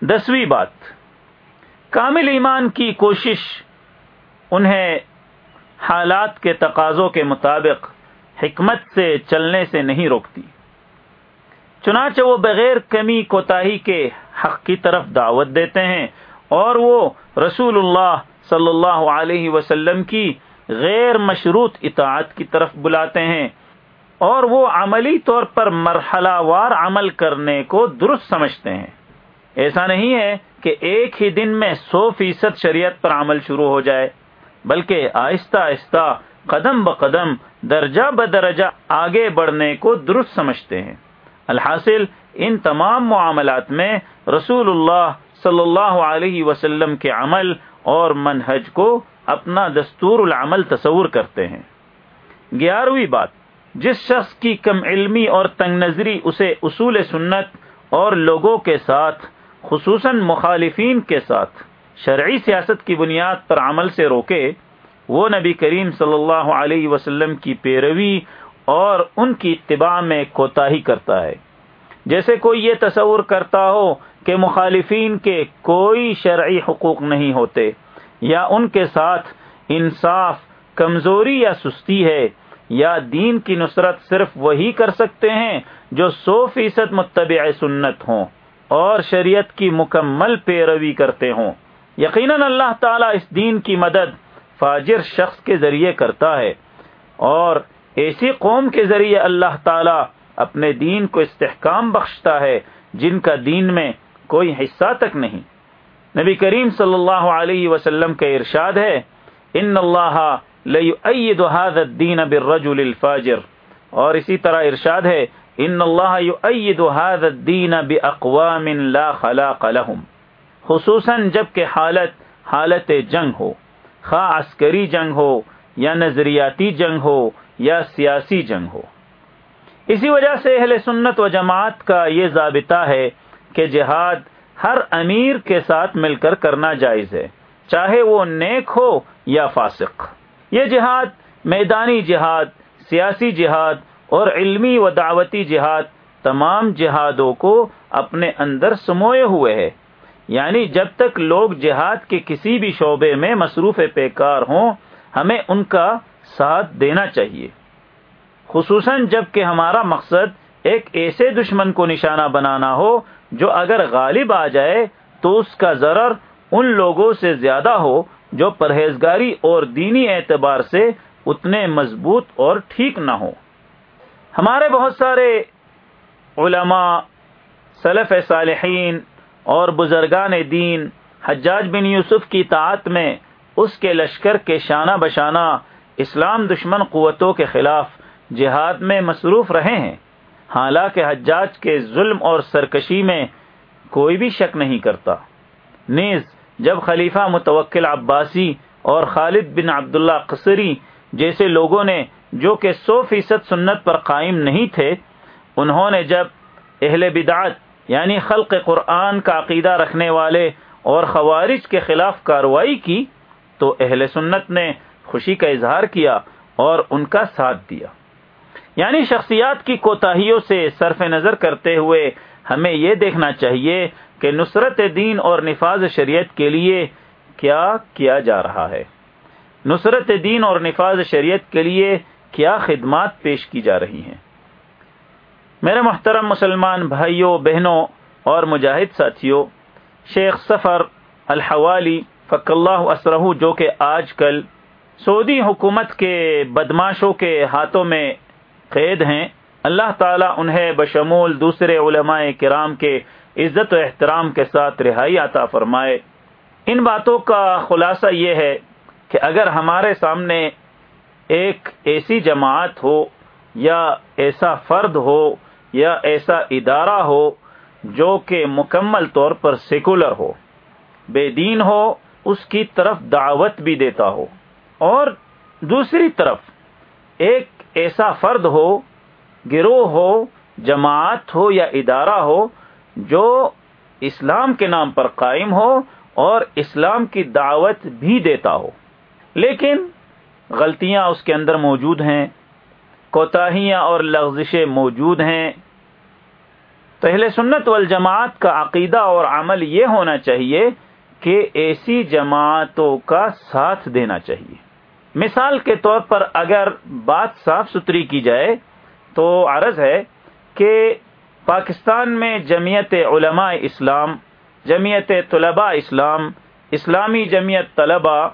دسویں بات۔ کامل ایمان کی کوشش انہیں حالات کے تقاضوں کے مطابق حکمت سے چلنے سے نہیں روکتی۔ چنانچہ وہ بغیر کمی کوتاہی کے حق کی طرف دعوت دیتے ہیں اور وہ رسول اللہ صلی اللہ علیہ وسلم کی غیر مشروط اطاعت کی طرف بلاتے ہیں اور وہ عملی طور پر مرحلہ وار عمل کرنے کو درست سمجھتے ہیں۔ ایسا نہیں ہے کہ ایک ہی دن میں سو فیصد شریعت پر عمل شروع ہو جائے، بلکہ آہستہ آہستہ قدم بقدم درجہ بدرجہ آگے بڑھنے کو درست سمجھتے ہیں۔ الحاصل ان تمام معاملات میں رسول اللہ صلی اللہ علیہ وسلم کے عمل اور منہج کو اپنا دستور العمل تصور کرتے ہیں۔ گیارہویں بات، جس شخص کی کم علمی اور تنگ نظری اسے اصول سنت اور لوگوں کے ساتھ خصوصاً مخالفین کے ساتھ شرعی سیاست کی بنیاد پر عمل سے روکے، وہ نبی کریم صلی اللہ علیہ وسلم کی پیروی اور ان کی اتباع میں کوتاہی کرتا ہے۔ جیسے کوئی یہ تصور کرتا ہو کہ مخالفین کے کوئی شرعی حقوق نہیں ہوتے یا ان کے ساتھ انصاف کمزوری یا سستی ہے یا دین کی نصرت صرف وہی کر سکتے ہیں جو سو فیصد متبع سنت ہوں۔ اور شریعت کی مکمل پیروی کرتے ہوں۔ یقیناً اللہ تعالیٰ اس دین کی مدد فاجر شخص کے ذریعے کرتا ہے اور ایسی قوم کے ذریعے اللہ تعالیٰ اپنے دین کو استحکام بخشتا ہے جن کا دین میں کوئی حصہ تک نہیں۔ نبی کریم صلی اللہ علیہ وسلم کا ارشاد ہے، ان اللہ هذا الدین بالرجل الفاجر اور اسی طرح ارشاد ہے ان اللہ هذا الدین باقوام لا خلاق لهم، خصوصاً جبکہ حالت حالت جنگ ہو، خواہ عسکری جنگ ہو، یا نظریاتی جنگ ہو، یا سیاسی جنگ ہو۔ اسی وجہ سے اہل سنت و جماعت کا یہ ضابطہ ہے کہ جہاد ہر امیر کے ساتھ مل کر کرنا جائز ہے، چاہے وہ نیک ہو یا فاسق۔ یہ جہاد میدانی جہاد، سیاسی جہاد اور علمی و دعوتی جہاد تمام جہادوں کو اپنے اندر سموئے ہوئے ہے۔ یعنی جب تک لوگ جہاد کے کسی بھی شعبے میں مصروف پیکار ہوں، ہمیں ان کا ساتھ دینا چاہیے۔ خصوصاً جبکہ ہمارا مقصد ایک ایسے دشمن کو نشانہ بنانا ہو جو اگر غالب آ جائے تو اس کا ضرر ان لوگوں سے زیادہ ہو جو پرہیزگاری اور دینی اعتبار سے اتنے مضبوط اور ٹھیک نہ ہو ہمارے بہت سارے علماء صلف صالحین اور بزرگان دین حجاج بن یوسف کی طاعت میں اس کے لشکر کے شانہ بشانہ اسلام دشمن قوتوں کے خلاف جہاد میں مصروف رہے ہیں۔ حالانکہ حجاج کے ظلم اور سرکشی میں کوئی بھی شک نہیں کرتا۔ نیز جب خلیفہ متوکل عباسی اور خالد بن عبداللہ قصری جیسے لوگوں نے جو کہ سو فیصد سنت پر قائم نہیں تھے، انہوں نے جب اہل بدعت یعنی خلق قرآن کا عقیدہ رکھنے والے اور خوارج کے خلاف کاروائی کی، تو اہل سنت نے خوشی کا اظہار کیا اور ان کا ساتھ دیا۔ یعنی شخصیات کی کوتاہیوں سے صرف نظر کرتے ہوئے ہمیں یہ دیکھنا چاہیے کہ نصرت دین اور نفاذ شریعت کے لیے کیا کیا جا رہا ہے۔ نصرت دین اور نفاذ شریعت کے لیے کیا خدمات پیش کی جا رہی ہیں۔ میرے محترم مسلمان بھائیوں، بہنوں اور مجاہد ساتھیوں، شیخ سفر الحوالی فق اللہ اسرہ، جو کہ آج کل سعودی حکومت کے بدماشوں کے ہاتھوں میں قید ہیں، اللہ تعالیٰ انہیں بشمول دوسرے علماء کرام کے عزت و احترام کے ساتھ رہائی عطا فرمائے۔ ان باتوں کا خلاصہ یہ ہے کہ اگر ہمارے سامنے ایک ایسی جماعت ہو یا ایسا فرد ہو یا ایسا ادارہ ہو جو کہ مکمل طور پر سیکولر ہو، بے دین ہو، اس کی طرف دعوت بھی دیتا ہو۔ اور دوسری طرف ایک ایسا فرد ہو، گروہ ہو، جماعت ہو یا ادارہ ہو جو اسلام کے نام پر قائم ہو اور اسلام کی دعوت بھی دیتا ہو۔ لیکن غلطیاں اس کے اندر موجود ہیں، کوتاہیاں اور لغزشیں موجود ہیں۔ تو اہل سنت والجماعت کا عقیدہ اور عمل یہ ہونا چاہیے کہ ایسی جماعتوں کا ساتھ دینا چاہیے۔ مثال کے طور پر اگر بات صاف ستھری کی جائے تو عرض ہے کہ پاکستان میں جمعیت علماء اسلام، جمعیت طلباء اسلام، اسلامی جمعیت طلباء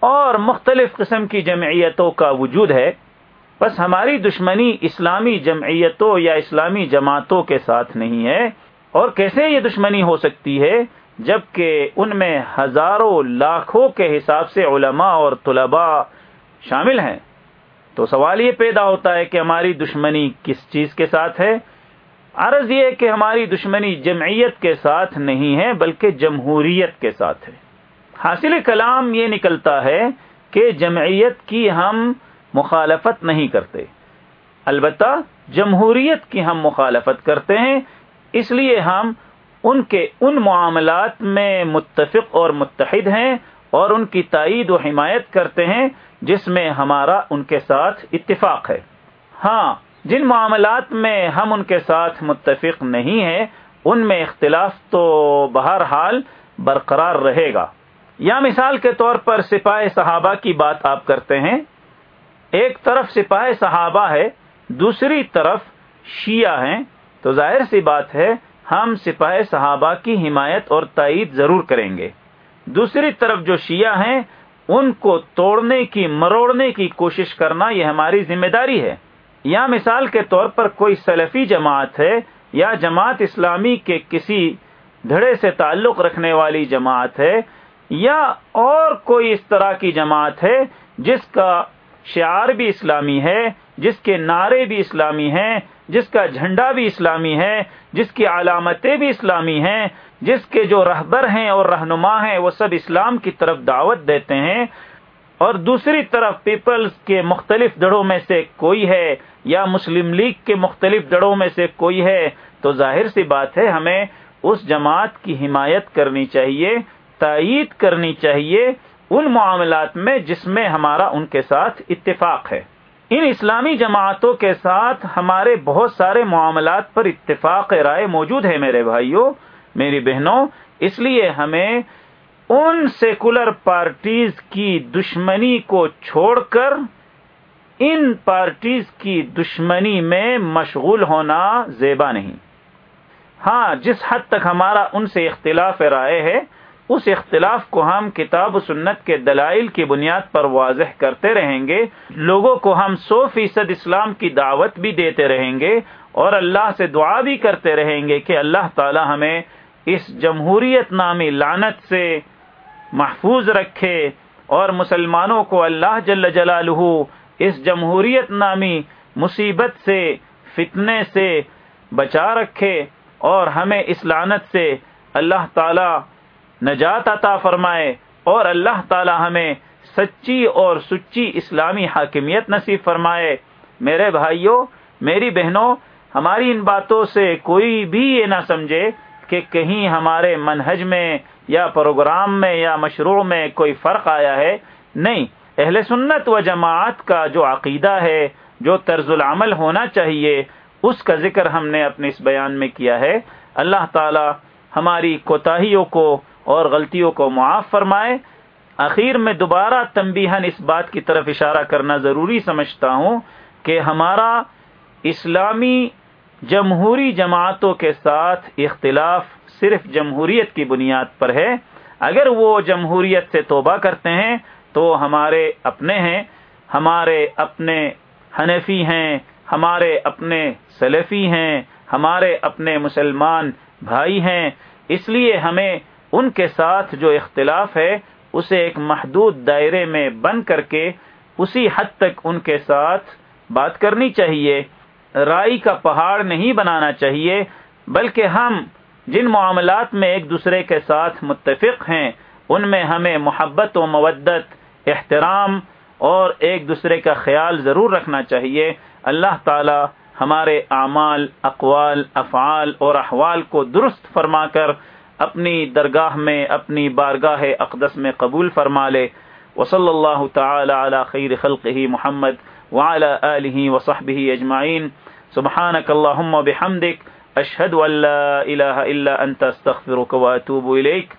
اور مختلف قسم کی جمعیتوں کا وجود ہے۔ بس ہماری دشمنی اسلامی جمعیتوں یا اسلامی جماعتوں کے ساتھ نہیں ہے۔ اور کیسے یہ دشمنی ہو سکتی ہے؟ جبکہ ان میں ہزاروں لاکھوں کے حساب سے علماء اور طلباء شامل ہیں۔ تو سوال یہ پیدا ہوتا ہے کہ ہماری دشمنی کس چیز کے ساتھ ہے؟ عرض یہ کہ ہماری دشمنی جمعیت کے ساتھ نہیں ہے، بلکہ جمہوریت کے ساتھ ہے۔ حاصل کلام یہ نکلتا ہے کہ جمعیت کی ہم مخالفت نہیں کرتے۔ البتہ جمہوریت کی ہم مخالفت کرتے ہیں، اس لیے ہم ان کے ان معاملات میں متفق اور متحد ہیں اور ان کی تائید و حمایت کرتے ہیں، جس میں ہمارا ان کے ساتھ اتفاق ہے۔ ہاں جن معاملات میں ہم ان کے ساتھ متفق نہیں ہیں، ان میں اختلاف تو بہرحال برقرار رہے گا۔ یا مثال کے طور پر سپاہ صحابہ کی بات آپ کرتے ہیں، ایک طرف سپاہ صحابہ ہے، دوسری طرف شیعہ ہیں۔ تو ظاہر سی بات ہے، ہم سپاہ صحابہ کی حمایت اور تائید ضرور کریں گے۔ دوسری طرف جو شیعہ ہیں، ان کو توڑنے کی، مروڑنے کی کوشش کرنا یہ ہماری ذمہ داری ہے۔ یا مثال کے طور پر کوئی سلفی جماعت ہے یا جماعت اسلامی کے کسی دھڑے سے تعلق رکھنے والی جماعت ہے یا اور کوئی اس طرح کی جماعت ہے جس کا شعار بھی اسلامی ہے، جس کے نعرے بھی اسلامی ہیں، جس کا جھنڈا بھی اسلامی ہے، جس کی علامتیں بھی اسلامی ہیں، جس کے جو رہبر ہیں اور رہنما ہیں وہ سب اسلام کی طرف دعوت دیتے ہیں۔ اور دوسری طرف پیپلز کے مختلف دڑوں میں سے کوئی ہے یا مسلم لیگ کے مختلف دڑوں میں سے کوئی ہے، تو ظاہر سی بات ہے ہمیں اس جماعت کی حمایت کرنی چاہیے۔ تائید کرنی چاہیے ان معاملات میں جس میں ہمارا ان کے ساتھ اتفاق ہے۔ ان اسلامی جماعتوں کے ساتھ ہمارے بہت سارے معاملات پر اتفاق رائے موجود ہے میرے بھائیوں، میری بہنوں، اس لیے ہمیں ان سیکولر پارٹیز کی دشمنی کو چھوڑ کر ان پارٹیز کی دشمنی میں مشغول ہونا زیبا نہیں۔ ہاں جس حد تک ہمارا ان سے اختلاف رائے ہے اس اختلاف کو ہم کتاب و سنت کے دلائل کی بنیاد پر واضح کرتے رہیں گے، لوگوں کو ہم سو فیصد اسلام کی دعوت بھی دیتے رہیں گے، اور اللہ سے دعا بھی کرتے رہیں گے کہ اللہ تعالی ہمیں اس جمہوریت نامی لانت سے محفوظ رکھے اور مسلمانوں کو اللہ جل جلالہ اس جمہوریت نامی مصیبت سے، فتنے سے بچا رکھے اور ہمیں اس لانت سے اللہ تعالی نجات عطا فرمائے اور اللہ تعالی ہمیں سچی اور سچی اسلامی حاکمیت نصیب فرمائے۔ میرے بھائیوں میری بہنوں، ہماری ان باتوں سے کوئی بھی یہ نہ سمجھے کہ کہیں ہمارے منہج میں یا پروگرام میں یا مشروع میں کوئی فرق آیا ہے۔ نہیں، اہل سنت و جماعت کا جو عقیدہ ہے، جو طرز العمل ہونا چاہیے، اس کا ذکر ہم نے اپنے اس بیان میں کیا ہے۔ اللہ تعالی ہماری کوتاہیوں کو اور غلطیوں کو معاف فرمائے۔ آخر میں دوبارہ تنبیہن اس بات کی طرف اشارہ کرنا ضروری سمجھتا ہوں کہ ہمارا اسلامی جمہوری جماعتوں کے ساتھ اختلاف صرف جمہوریت کی بنیاد پر ہے۔ اگر وہ جمہوریت سے توبہ کرتے ہیں تو ہمارے اپنے ہیں، ہمارے اپنے حنفی ہیں، ہمارے اپنے سلفی ہیں، ہمارے اپنے مسلمان بھائی ہیں۔ اس لیے ہمیں ان کے ساتھ جو اختلاف ہے، اسے ایک محدود دائرے میں بند کر کے اسی حد تک ان کے ساتھ بات کرنی چاہیے۔ رائی کا پہاڑ نہیں بنانا چاہیے، بلکہ ہم جن معاملات میں ایک دوسرے کے ساتھ متفق ہیں، ان میں ہمیں محبت و مودت، احترام اور ایک دوسرے کا خیال ضرور رکھنا چاہیے۔ اللہ تعالی ہمارے اعمال، اقوال، افعال اور احوال کو درست فرما کر اپنی درگاہ میں، اپنی بارگاہ اقدس میں قبول فرما لے۔ وصلی اللہ تعالی علی خیر خلقہ محمد وعلى آلہ وصحبہ اجمعین۔ سبحانک اللہم بحمدک، اشہد اللہ الہ الا انت، استغفرک و اتوب الیک۔